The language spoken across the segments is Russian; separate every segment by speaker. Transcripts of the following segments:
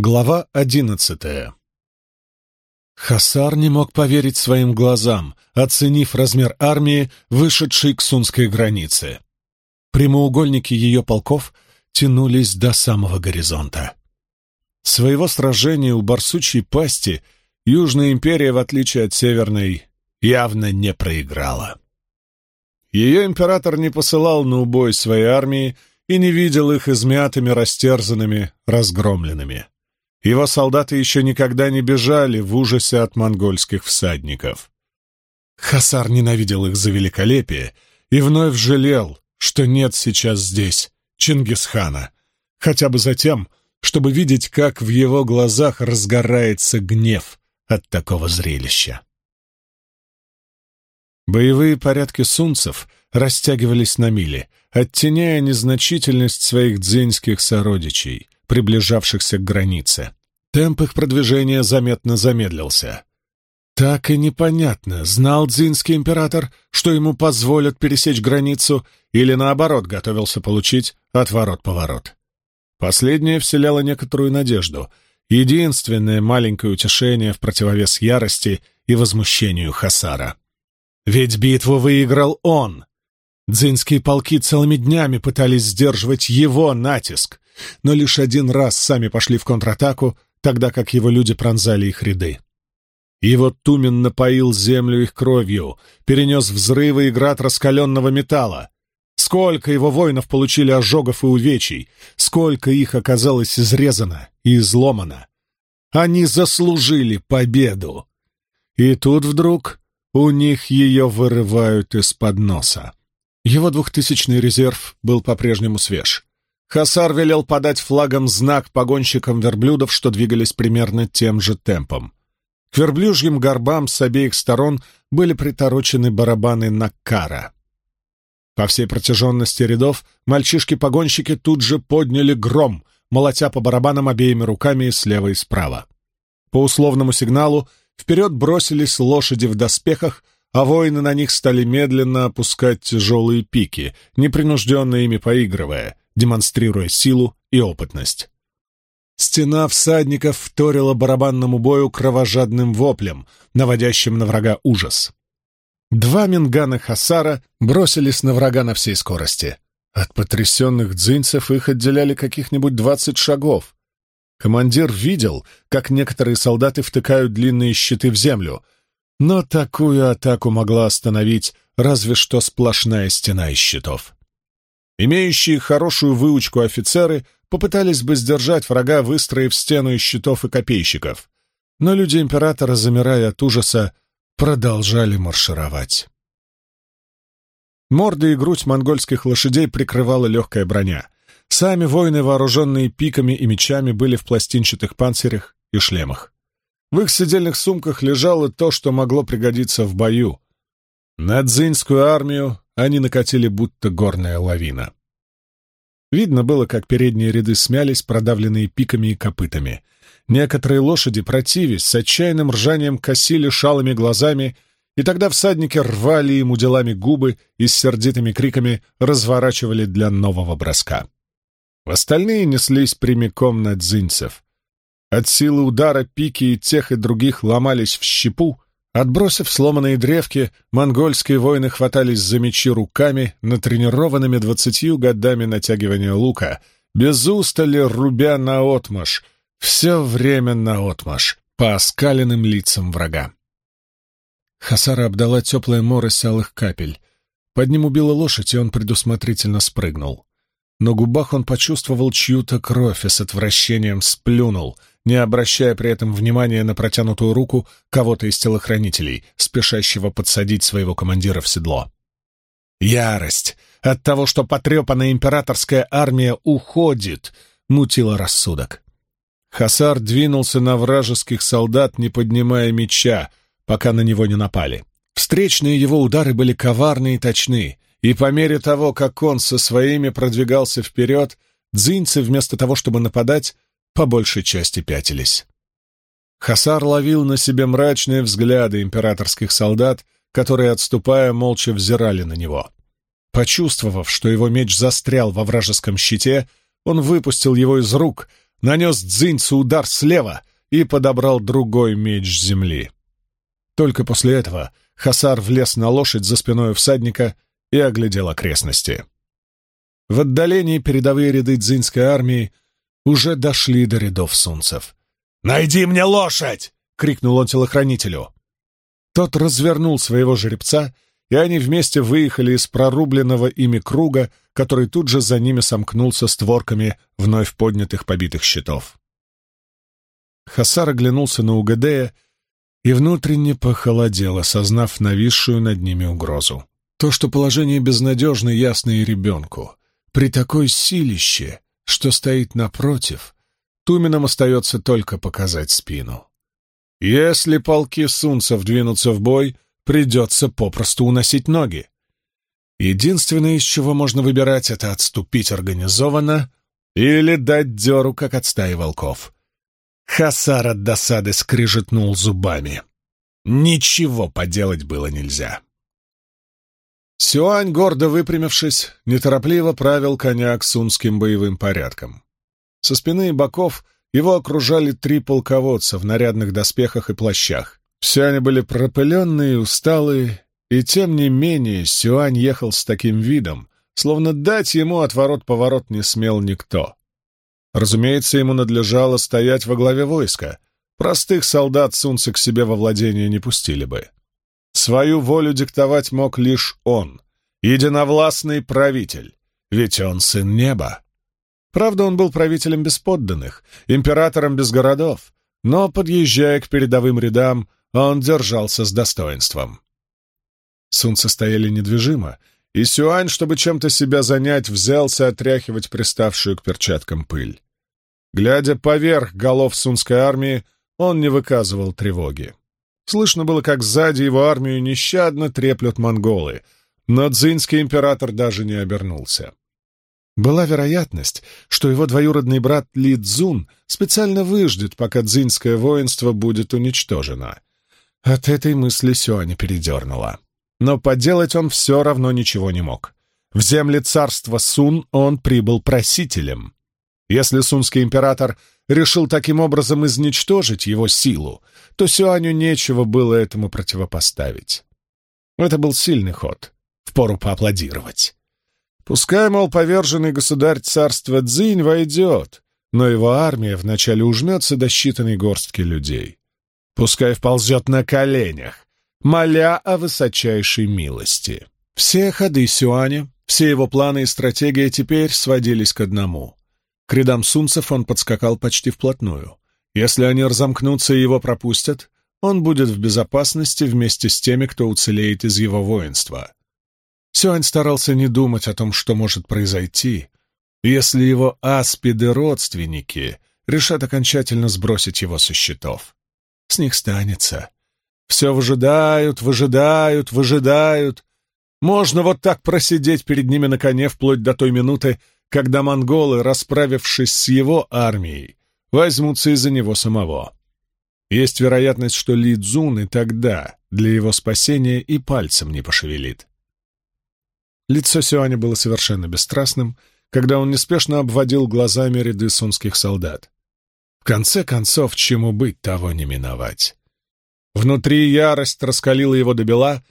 Speaker 1: Глава одиннадцатая Хасар не мог поверить своим глазам, оценив размер армии, вышедшей к сунской границе. Прямоугольники ее полков тянулись до самого горизонта. Своего сражения у Барсучьей пасти Южная империя, в отличие от Северной, явно не проиграла. Ее император не посылал на убой своей армии и не видел их измятыми, растерзанными, разгромленными. Его солдаты еще никогда не бежали в ужасе от монгольских всадников. Хасар ненавидел их за великолепие и вновь жалел, что нет сейчас здесь Чингисхана, хотя бы за тем, чтобы видеть, как в его глазах разгорается гнев от такого зрелища. Боевые порядки сунцев растягивались на мили, оттеняя незначительность своих дзиньских сородичей, приближавшихся к границе. Темп их продвижения заметно замедлился. Так и непонятно, знал дзинский император, что ему позволят пересечь границу, или наоборот готовился получить отворот-поворот. Последнее вселяло некоторую надежду, единственное маленькое утешение в противовес ярости и возмущению Хасара. Ведь битву выиграл он. Дзинские полки целыми днями пытались сдерживать его натиск, но лишь один раз сами пошли в контратаку, тогда как его люди пронзали их ряды. Его Тумен напоил землю их кровью, перенес взрывы и град раскаленного металла. Сколько его воинов получили ожогов и увечий, сколько их оказалось изрезано и изломано. Они заслужили победу. И тут вдруг у них ее вырывают из-под носа. Его двухтысячный резерв был по-прежнему свеж. Хасар велел подать флагом знак погонщикам верблюдов, что двигались примерно тем же темпом. К верблюжьим горбам с обеих сторон были приторочены барабаны Наккара. По всей протяженности рядов мальчишки-погонщики тут же подняли гром, молотя по барабанам обеими руками слева и справа. По условному сигналу Вперед бросились лошади в доспехах, а воины на них стали медленно опускать тяжелые пики, непринужденно ими поигрывая, демонстрируя силу и опытность. Стена всадников вторила барабанному бою кровожадным воплем, наводящим на врага ужас. Два мингана Хасара бросились на врага на всей скорости. От потрясенных дзинцев их отделяли каких-нибудь двадцать шагов. Командир видел, как некоторые солдаты втыкают длинные щиты в землю, но такую атаку могла остановить разве что сплошная стена из щитов. Имеющие хорошую выучку офицеры попытались бы сдержать врага, выстроив стену из щитов и копейщиков, но люди императора, замирая от ужаса, продолжали маршировать. Морды и грудь монгольских лошадей прикрывала легкая броня — Сами воины, вооруженные пиками и мечами, были в пластинчатых панцирях и шлемах. В их сидельных сумках лежало то, что могло пригодиться в бою. На дзиньскую армию они накатили будто горная лавина. Видно было, как передние ряды смялись, продавленные пиками и копытами. Некоторые лошади, противясь, с отчаянным ржанием косили шалыми глазами, и тогда всадники рвали ему делами губы и с сердитыми криками разворачивали для нового броска. Остальные неслись прямиком на дзинцев. От силы удара пики и тех и других ломались в щепу, Отбросив сломанные древки, монгольские воины хватались за мечи руками, натренированными двадцатью годами натягивания лука, без устали рубя наотмашь, все время наотмашь, по оскаленным лицам врага. Хасара обдала теплая морось алых капель. Под ним убила лошадь, и он предусмотрительно спрыгнул. На губах он почувствовал чью-то кровь и с отвращением сплюнул, не обращая при этом внимания на протянутую руку кого-то из телохранителей, спешащего подсадить своего командира в седло. Ярость от того, что потрепанная императорская армия уходит, мутила рассудок. Хасар двинулся на вражеских солдат, не поднимая меча, пока на него не напали. Встречные его удары были коварны и точны, и по мере того, как он со своими продвигался вперед, дзинцы, вместо того, чтобы нападать, по большей части пятились. Хасар ловил на себе мрачные взгляды императорских солдат, которые, отступая, молча взирали на него. Почувствовав, что его меч застрял во вражеском щите, он выпустил его из рук, нанес дзиньцу удар слева и подобрал другой меч земли. Только после этого Хасар влез на лошадь за спиной всадника и оглядел окрестности. В отдалении передовые ряды дзиньской армии уже дошли до рядов сунцев. «Найди мне лошадь!» — крикнул он телохранителю. Тот развернул своего жеребца, и они вместе выехали из прорубленного ими круга, который тут же за ними сомкнулся створками вновь поднятых побитых щитов. Хасар оглянулся на Угадея и внутренне похолодел, осознав нависшую над ними угрозу. То, что положение безнадежно, ясно и ребенку. При такой силище, что стоит напротив, Туменам остается только показать спину. Если полки сунцев двинутся в бой, придется попросту уносить ноги. Единственное, из чего можно выбирать, это отступить организованно или дать дёру, как от стаи волков. Хасар от досады скрижетнул зубами. Ничего поделать было нельзя. Сюань, гордо выпрямившись, неторопливо правил коня к сунским боевым порядкам. Со спины и боков его окружали три полководца в нарядных доспехах и плащах. Все они были пропыленные усталые, и тем не менее Сюань ехал с таким видом, словно дать ему отворот-поворот не смел никто. Разумеется, ему надлежало стоять во главе войска. Простых солдат сунцы к себе во владение не пустили бы. Свою волю диктовать мог лишь он, единовластный правитель, ведь он сын неба. Правда, он был правителем без подданных, императором без городов, но, подъезжая к передовым рядам, он держался с достоинством. Сунцы стояли недвижимо, и Сюань, чтобы чем-то себя занять, взялся отряхивать приставшую к перчаткам пыль. Глядя поверх голов сунской армии, он не выказывал тревоги. Слышно было, как сзади его армию нещадно треплют монголы, но дзинский император даже не обернулся. Была вероятность, что его двоюродный брат Ли Цзун специально выждет, пока дзинское воинство будет уничтожено. От этой мысли Сюаня передернула. Но поделать он все равно ничего не мог. В земле царства Сун он прибыл просителем. Если сунский император решил таким образом изничтожить его силу, то Сюаню нечего было этому противопоставить. Это был сильный ход. Впору поаплодировать. Пускай, мол, поверженный государь царства Цзинь войдет, но его армия вначале ужмется до считанной горстки людей. Пускай вползет на коленях, моля о высочайшей милости. Все ходы Сюаня, все его планы и стратегии теперь сводились к одному. К рядам сунцев он подскакал почти вплотную. Если они разомкнутся и его пропустят, он будет в безопасности вместе с теми, кто уцелеет из его воинства. Сюань старался не думать о том, что может произойти, если его аспиды-родственники решат окончательно сбросить его со счетов. С них станется. Все выжидают, выжидают, выжидают. Можно вот так просидеть перед ними на коне вплоть до той минуты, когда монголы, расправившись с его армией, возьмутся из-за него самого. Есть вероятность, что Ли Цзун и тогда для его спасения и пальцем не пошевелит. Лицо Сюаня было совершенно бесстрастным, когда он неспешно обводил глазами ряды сунских солдат. В конце концов, чему быть, того не миновать. Внутри ярость раскалила его до бела,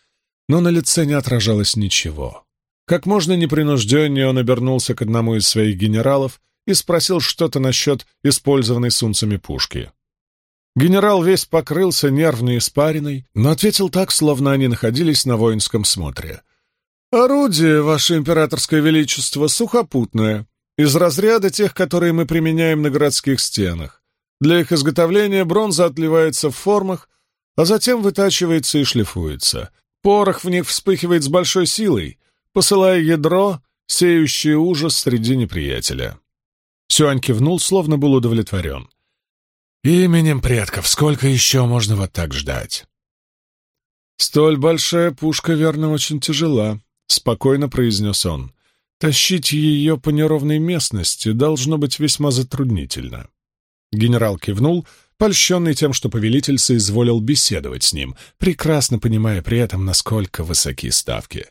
Speaker 1: но на лице не отражалось ничего. Как можно непринужденнее он обернулся к одному из своих генералов и спросил что-то насчет использованной сунцами пушки. Генерал весь покрылся нервной испариной, но ответил так, словно они находились на воинском смотре. «Орудие, ваше императорское величество, сухопутное, из разряда тех, которые мы применяем на городских стенах. Для их изготовления бронза отливается в формах, а затем вытачивается и шлифуется. Порох в них вспыхивает с большой силой, посылая ядро, сеющее ужас среди неприятеля. Сюань кивнул, словно был удовлетворен. «Именем предков, сколько еще можно вот так ждать?» «Столь большая пушка, верно, очень тяжела», — спокойно произнес он. «Тащить ее по неровной местности должно быть весьма затруднительно». Генерал кивнул, польщенный тем, что повелитель соизволил беседовать с ним, прекрасно понимая при этом, насколько высоки ставки.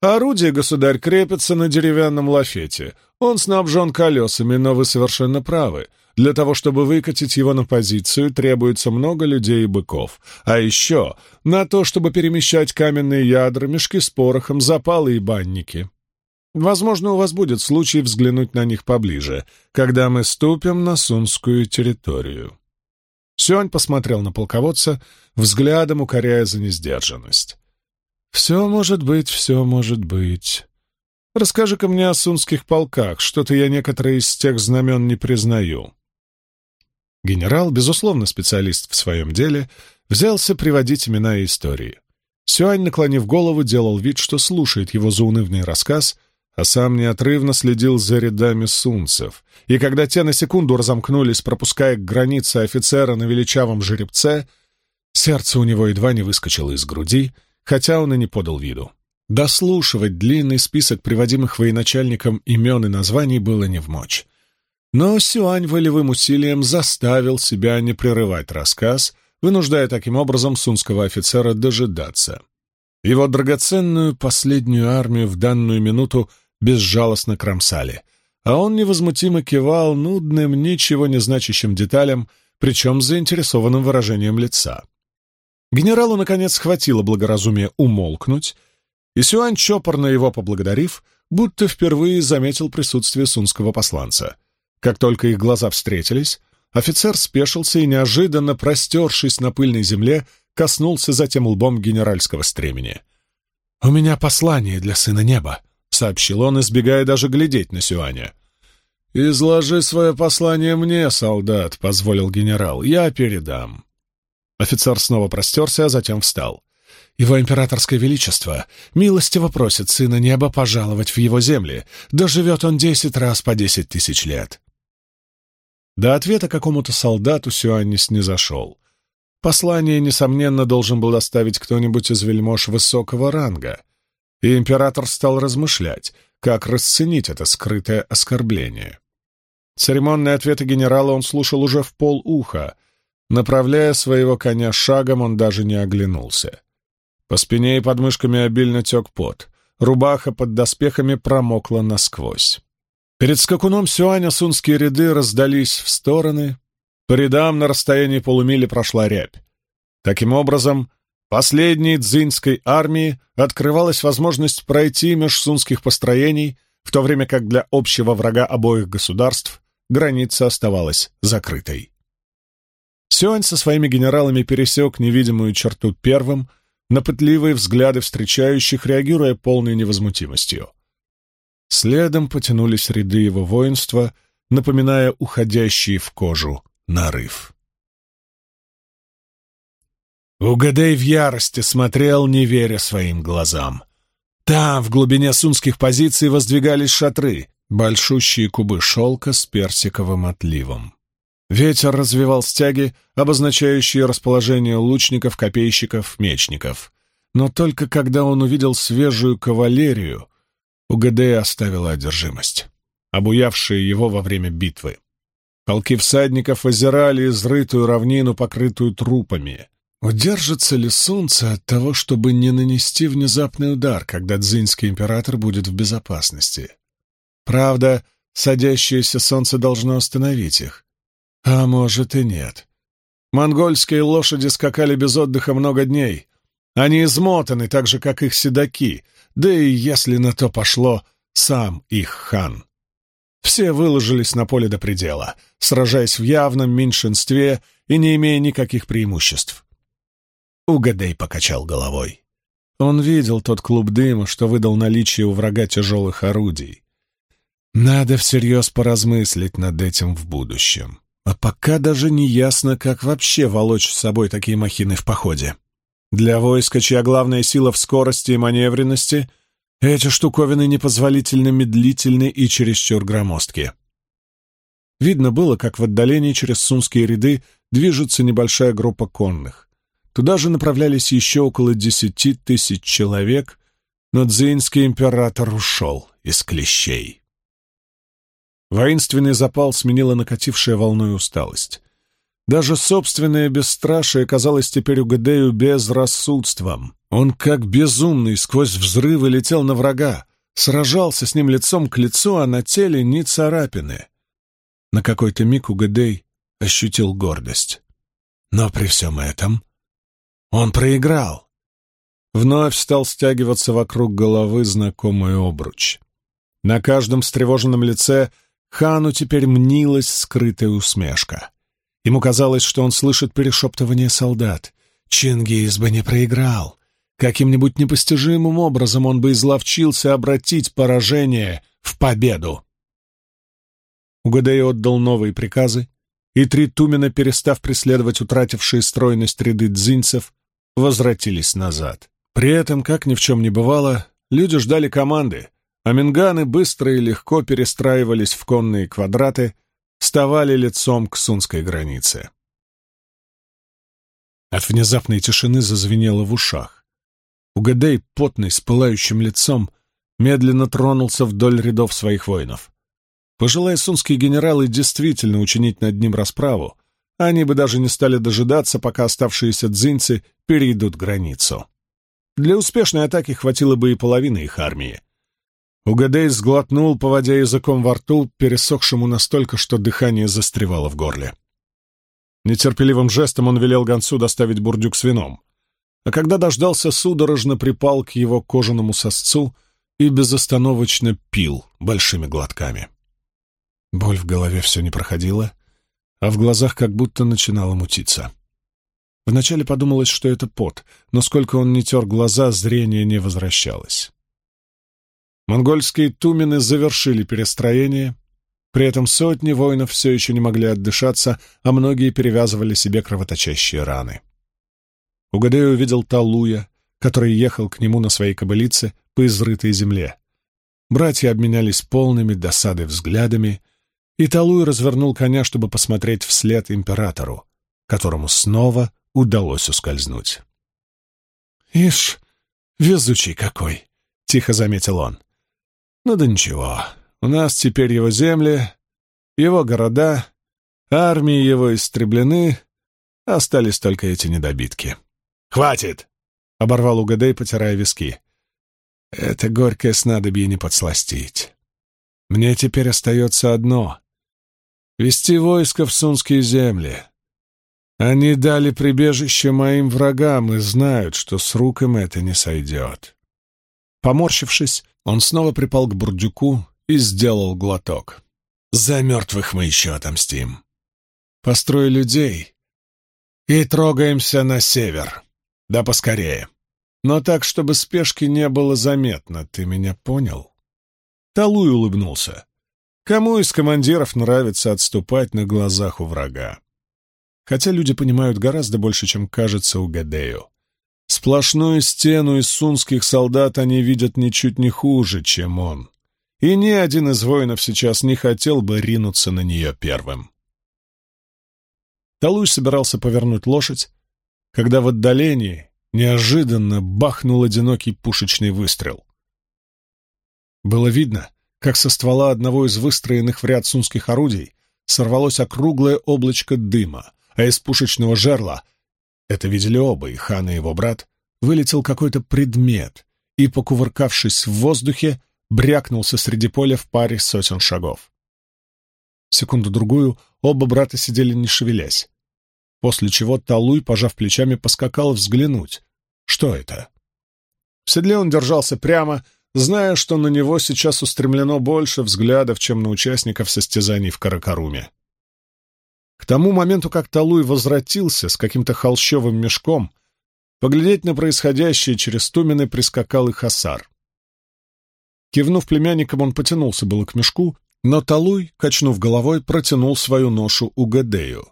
Speaker 1: Орудие, государь, крепится на деревянном лафете. Он снабжен колесами, но вы совершенно правы. Для того, чтобы выкатить его на позицию, требуется много людей и быков. А еще на то, чтобы перемещать каменные ядра, мешки с порохом, запалы и банники. Возможно, у вас будет случай взглянуть на них поближе, когда мы ступим на сунскую территорию. Сюань посмотрел на полководца, взглядом укоряя за несдержанность. «Все может быть, все может быть. Расскажи-ка мне о сунских полках, что-то я некоторые из тех знамен не признаю». Генерал, безусловно, специалист в своем деле, взялся приводить имена и истории. Сюань, наклонив голову, делал вид, что слушает его заунывный рассказ, а сам неотрывно следил за рядами сунцев, и когда те на секунду разомкнулись, пропуская к границе офицера на величавом жеребце, сердце у него едва не выскочило из груди, хотя он и не подал виду. Дослушивать длинный список приводимых военачальником имен и названий было не в мочь. Но Сюань волевым усилием заставил себя не прерывать рассказ, вынуждая таким образом сунского офицера дожидаться. Его драгоценную последнюю армию в данную минуту безжалостно кромсали, а он невозмутимо кивал нудным, ничего не значащим деталям, причем заинтересованным выражением лица. Генералу, наконец, хватило благоразумия умолкнуть, и Сюань, чопорно его поблагодарив, будто впервые заметил присутствие сунского посланца — как только их глаза встретились, офицер спешился и, неожиданно простершись на пыльной земле, коснулся затем лбом генеральского стремени. «У меня послание для сына неба», — сообщил он, избегая даже глядеть на Сюаня. «Изложи свое послание мне, солдат», — позволил генерал, — «я передам». Офицер снова простерся, а затем встал. Его императорское величество милостиво просит сына неба пожаловать в его земли, доживет он десять раз по десять тысяч лет. До ответа какому-то солдату Сюаннис не зашел. Послание, несомненно, должен был доставить кто-нибудь из вельмож высокого ранга, и император стал размышлять, как расценить это скрытое оскорбление. Церемонные ответы генерала он слушал уже в полуха. Направляя своего коня шагом, он даже не оглянулся. По спине и подмышками обильно тек пот. Рубаха под доспехами промокла насквозь. Перед скакуном Сюаня сунские ряды раздались в стороны, по рядам на расстоянии полумили прошла рябь. Таким образом, последней дзиньской армии открывалась возможность пройти меж сунских построений, в то время как для общего врага обоих государств граница оставалась закрытой. Сюань со своими генералами пересек невидимую черту первым, на пытливые взгляды встречающих, реагируя полной невозмутимостью. Следом потянулись ряды его воинства, напоминая уходящие в кожу нарыв. Угадей в ярости смотрел, не веря своим глазам. Там, в глубине сунских позиций, воздвигались шатры, большущие кубы шелка с персиковым отливом. Ветер развивал стяги, обозначающие расположение лучников, копейщиков, мечников. Но только когда он увидел свежую кавалерию, у Гадея оставила одержимость, обуявшая его во время битвы. Полки всадников озирали изрытую равнину, покрытую трупами. Удержится ли солнце от того, чтобы не нанести внезапный удар, когда дзинский император будет в безопасности? Правда, садящееся солнце должно остановить их. А может и нет. Монгольские лошади скакали без отдыха много дней. Они измотаны, так же, как их седаки, да и, если на то пошло, сам их хан. Все выложились на поле до предела, сражаясь в явном меньшинстве и не имея никаких преимуществ. Угадей покачал головой. Он видел тот клуб дыма, что выдал наличие у врага тяжелых орудий. Надо всерьез поразмыслить над этим в будущем. А пока даже не ясно, как вообще волочь с собой такие махины в походе. Для войска, чья главная сила в скорости и маневренности, эти штуковины непозволительно медлительны и чересчур громоздки. Видно было, как в отдалении через сунские ряды движется небольшая группа конных. Туда же направлялись еще около десяти тысяч человек, но дзинский император ушел из клещей. Воинственный запал сменила накатившая волной усталость. Даже собственное бесстрашие казалось теперь Угадею безрассудством. Он как безумный сквозь взрывы летел на врага, сражался с ним лицом к лицу, а на теле ни царапины. На какой-то миг Угадей ощутил гордость. Но при всем этом он проиграл. Вновь стал стягиваться вокруг головы знакомый обруч. На каждом встревоженном лице Хану теперь мнилась скрытая усмешка. Ему казалось, что он слышит перешептывание солдат. Чингис бы не проиграл. Каким-нибудь непостижимым образом он бы изловчился обратить поражение в победу. Угадей отдал новые приказы, и три Тумена, перестав преследовать утратившие стройность ряды дзинцев, возвратились назад. При этом, как ни в чем не бывало, люди ждали команды, а минганы быстро и легко перестраивались в конные квадраты, вставали лицом к сунской границе. От внезапной тишины зазвенело в ушах. Угадей, потный, с пылающим лицом, медленно тронулся вдоль рядов своих воинов. Пожелая сунские генералы действительно учинить над ним расправу, они бы даже не стали дожидаться, пока оставшиеся дзинцы перейдут границу. Для успешной атаки хватило бы и половины их армии. Угадей сглотнул, поводя языком во рту, пересохшему настолько, что дыхание застревало в горле. Нетерпеливым жестом он велел гонцу доставить бурдюк с вином, а когда дождался, судорожно припал к его кожаному сосцу и безостановочно пил большими глотками. Боль в голове все не проходила, а в глазах как будто начинало мутиться. Вначале подумалось, что это пот, но сколько он не тер глаза, зрение не возвращалось. Монгольские тумены завершили перестроение, при этом сотни воинов все еще не могли отдышаться, а многие перевязывали себе кровоточащие раны. Угадей увидел Талуя, который ехал к нему на своей кобылице по изрытой земле. Братья обменялись полными досады взглядами, и Талуй развернул коня, чтобы посмотреть вслед императору, которому снова удалось ускользнуть. «Ишь, везучий какой!» — тихо заметил он. «Ну да ничего, у нас теперь его земли, его города, армии его истреблены, остались только эти недобитки». «Хватит!» — оборвал Угадей, потирая виски. «Это горькое снадобье не подсластить. Мне теперь остается одно — вести войско в Сунские земли, они дали прибежище моим врагам и знают, что с рук им это не сойдет. Поморщившись, он снова припал к бурдюку и сделал глоток. За мертвых мы еще отомстим. Построй людей и трогаемся на север. Да поскорее. Но так, чтобы спешки не было заметно, ты меня понял? Талуй улыбнулся. Кому из командиров нравится отступать на глазах у врага? хотя люди понимают гораздо больше, чем кажется у Гадею. Сплошную стену из сунских солдат они видят ничуть не хуже, чем он. И ни один из воинов сейчас не хотел бы ринуться на нее первым. Талуй собирался повернуть лошадь, когда в отдалении неожиданно бахнул одинокий пушечный выстрел. Было видно, как со ствола одного из выстроенных в ряд сунских орудий сорвалось округлое облачко дыма, а из пушечного жерла, это видели оба, и хан и его брат, вылетел какой-то предмет и, покувыркавшись в воздухе, брякнулся среди поля в паре сотен шагов. Секунду-другую оба брата сидели не шевелясь, после чего Талуй, пожав плечами, поскакал взглянуть. Что это? В седле он держался прямо, зная, что на него сейчас устремлено больше взглядов, чем на участников состязаний в Каракаруме. К тому моменту, как Талуй возвратился с каким-то холщовым мешком, поглядеть на происходящее через Тумины прискакал и Хасар. Кивнув племянникам, он потянулся было к мешку, но Талуй, качнув головой, протянул свою ношу Угадею.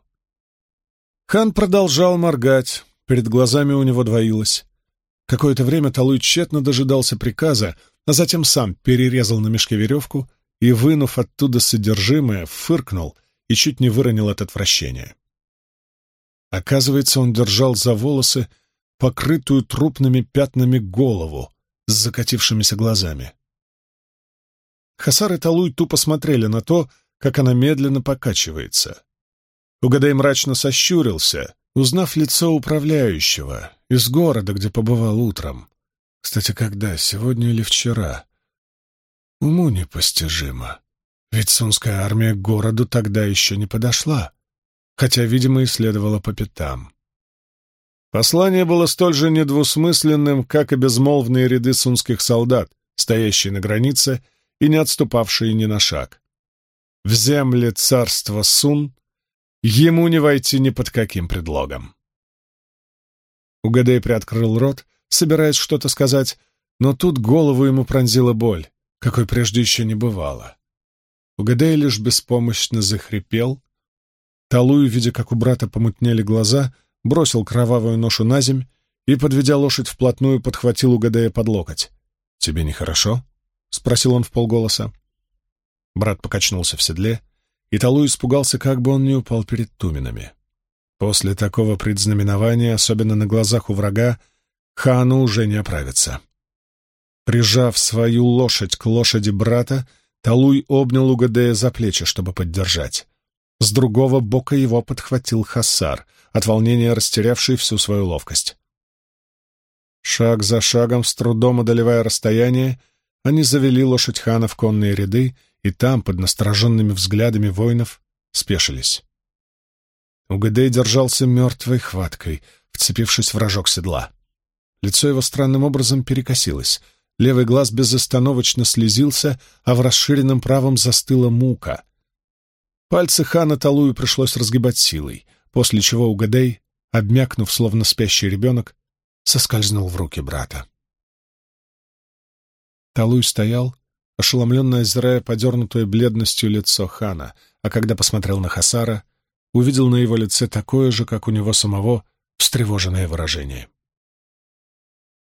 Speaker 1: Хан продолжал моргать, перед глазами у него двоилось. Какое-то время Талуй тщетно дожидался приказа, а затем сам перерезал на мешке веревку и, вынув оттуда содержимое, фыркнул — и чуть не выронил от отвращения. Оказывается, он держал за волосы покрытую трупными пятнами голову с закатившимися глазами. Хасар и Талуй тупо смотрели на то, как она медленно покачивается. Угадай мрачно сощурился, узнав лицо управляющего из города, где побывал утром. Кстати, когда, сегодня или вчера? Уму непостижимо. Ведь сунская армия к городу тогда еще не подошла, хотя, видимо, и следовала по пятам. Послание было столь же недвусмысленным, как и безмолвные ряды сунских солдат, стоящие на границе и не отступавшие ни на шаг. В земле царства Сун ему не войти ни под каким предлогом. Угадей приоткрыл рот, собираясь что-то сказать, но тут голову ему пронзила боль, какой прежде еще не бывало. Угадей лишь беспомощно захрипел. Талую, видя, как у брата помутнели глаза, бросил кровавую ношу на земь и, подведя лошадь вплотную, подхватил Угадея под локоть. «Тебе нехорошо?» — спросил он вполголоса. Брат покачнулся в седле, и Талу испугался, как бы он не упал перед Туминами. После такого предзнаменования, особенно на глазах у врага, хану уже не оправится. Прижав свою лошадь к лошади брата, Талуй обнял Угадея за плечи, чтобы поддержать. С другого бока его подхватил Хасар, от волнения растерявший всю свою ловкость. Шаг за шагом, с трудом одолевая расстояние, они завели лошадь хана в конные ряды, и там, под настороженными взглядами воинов, спешились. Угадей держался мертвой хваткой, вцепившись в рожок седла. Лицо его странным образом перекосилось. Левый глаз безостановочно слезился, а в расширенном правом застыла мука. Пальцы хана Талую пришлось разгибать силой, после чего Угадей, обмякнув, словно спящий ребенок, соскользнул в руки брата. Талуй стоял, ошеломленно озирая подернутое бледностью лицо хана, а когда посмотрел на Хасара, увидел на его лице такое же, как у него самого, встревоженное выражение.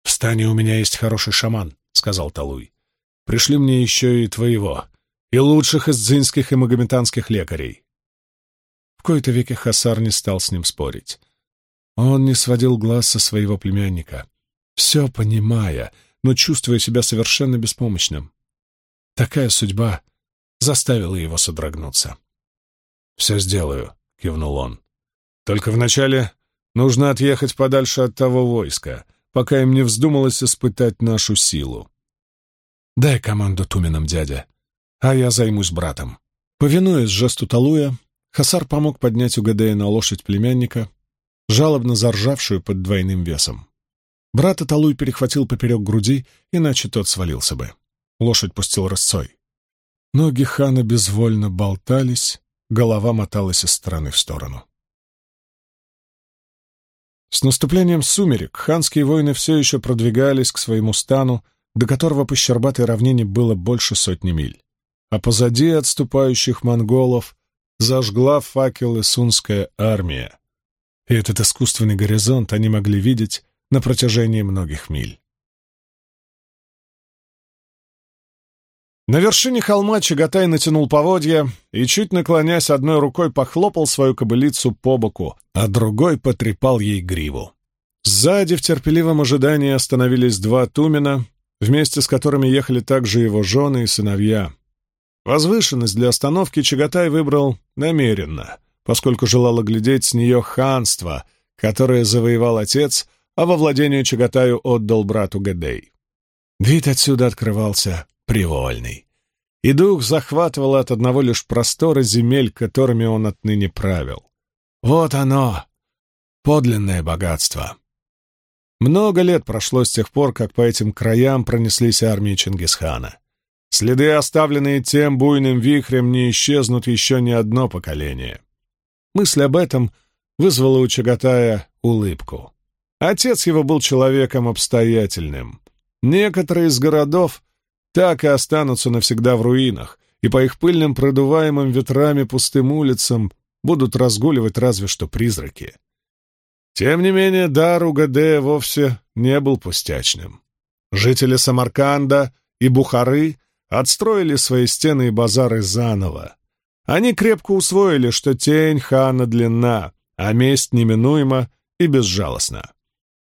Speaker 1: «В стане у меня есть хороший шаман», — сказал Талуй. «Пришли мне еще и твоего, и лучших из дзинских и магометанских лекарей». В кои-то веки Хасар не стал с ним спорить. Он не сводил глаз со своего племянника, все понимая, но чувствуя себя совершенно беспомощным. Такая судьба заставила его содрогнуться. «Все сделаю», — кивнул он. «Только вначале нужно отъехать подальше от того войска, пока им не вздумалось испытать нашу силу. Дай команду Туминам, дядя, а я займусь братом». Повинуясь жесту Талуя, Хасар помог поднять Угадея на лошадь племянника, жалобно заржавшую под двойным весом. Брата Талуй перехватил поперек груди, иначе тот свалился бы. Лошадь пустил рысцой. Ноги хана безвольно болтались, голова моталась из стороны в сторону. С наступлением сумерек ханские воины все еще продвигались к своему стану, до которого по щербатой равнине было больше сотни миль. А позади отступающих монголов зажгла факелы сунская армия. И этот искусственный горизонт они могли видеть на протяжении многих миль. На вершине холма Чагатай натянул поводья и, чуть наклонясь одной рукой, похлопал свою кобылицу по боку, а другой потрепал ей гриву. Сзади в терпеливом ожидании остановились два Тумена, вместе с которыми ехали также его жены и сыновья. Возвышенность для остановки Чагатай выбрал намеренно, поскольку желал оглядеть с нее ханство, которое завоевал отец, а во владение Чагатаю отдал брату Гадей. Вид отсюда открывался привольный. И дух захватывал от одного лишь простора земель, которыми он отныне правил. Вот оно, подлинное богатство. Много лет прошло с тех пор, как по этим краям пронеслись армии Чингисхана. Следы, оставленные тем буйным вихрем, не исчезнут еще ни одно поколение. Мысль об этом вызвала у Чагатая улыбку. Отец его был человеком обстоятельным. Некоторые из городов так и останутся навсегда в руинах, и по их пыльным, продуваемым ветрами пустым улицам будут разгуливать разве что призраки. Тем не менее, дар у Гадея вовсе не был пустячным. Жители Самарканда и Бухары отстроили свои стены и базары заново. Они крепко усвоили, что тень хана длинна, а месть неминуема и безжалостна.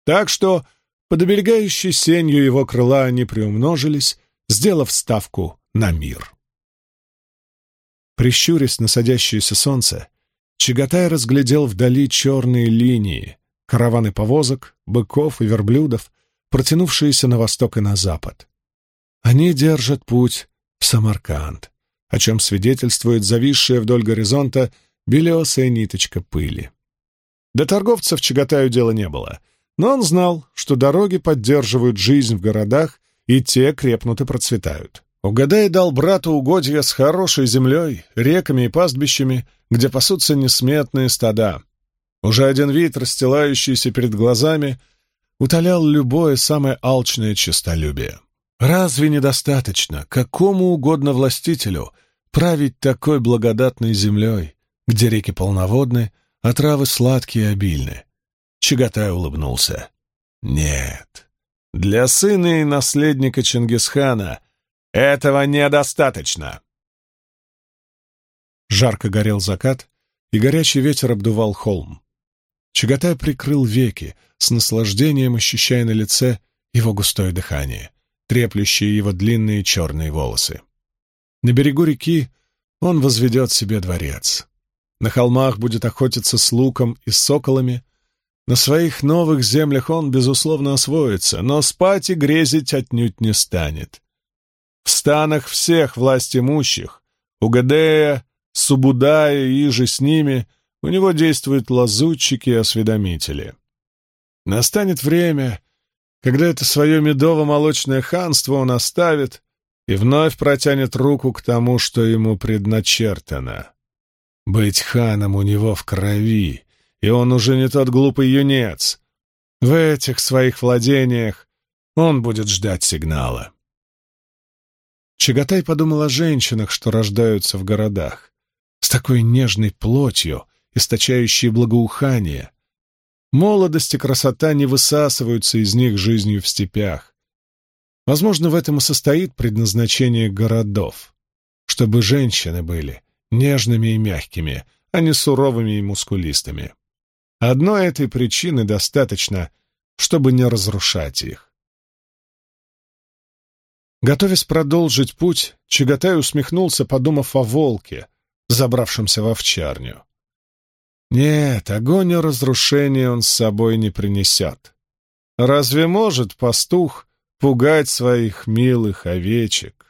Speaker 1: Так что под оберегающей сенью его крыла они приумножились сделав ставку на мир. Прищурясь на садящееся солнце, Чагатай разглядел вдали черные линии, караваны повозок, быков и верблюдов, протянувшиеся на восток и на запад. Они держат путь в Самарканд, о чем свидетельствует зависшая вдоль горизонта белесая ниточка пыли. До торговцев Чагатаю дела не было, но он знал, что дороги поддерживают жизнь в городах, и те крепнут и процветают. Угадай дал брату угодья с хорошей землей, реками и пастбищами, где пасутся несметные стада. Уже один вид, расстилающийся перед глазами, утолял любое самое алчное честолюбие. Разве недостаточно какому угодно властителю править такой благодатной землей, где реки полноводны, а травы сладкие и обильны? Чагатай улыбнулся. Нет, для сына и наследника Чингисхана этого недостаточно. Жарко горел закат, и горячий ветер обдувал холм. Чагатай прикрыл веки, с наслаждением ощущая на лице его густое дыхание треплющие его длинные черные волосы. На берегу реки он возведет себе дворец. На холмах будет охотиться с луком и соколами. На своих новых землях он, безусловно, освоится, но спать и грезить отнюдь не станет. В станах всех власть имущих, Угадея, Субудая и же с ними, у него действуют лазутчики и осведомители. Настанет время, когда это свое медово-молочное ханство он оставит и вновь протянет руку к тому, что ему предначертано. Быть ханом у него в крови, и он уже не тот глупый юнец. В этих своих владениях он будет ждать сигнала. Чагатай подумал о женщинах, что рождаются в городах, с такой нежной плотью, источающей благоухание, Молодость и красота не высасываются из них жизнью в степях. Возможно, в этом и состоит предназначение городов, чтобы женщины были нежными и мягкими, а не суровыми и мускулистыми. Одной этой причины достаточно, чтобы не разрушать их. Готовясь продолжить путь, Чагатай усмехнулся, подумав о волке, забравшемся в овчарню. Нет, огонь и разрушение он с собой не принесет. Разве может пастух пугать своих милых овечек?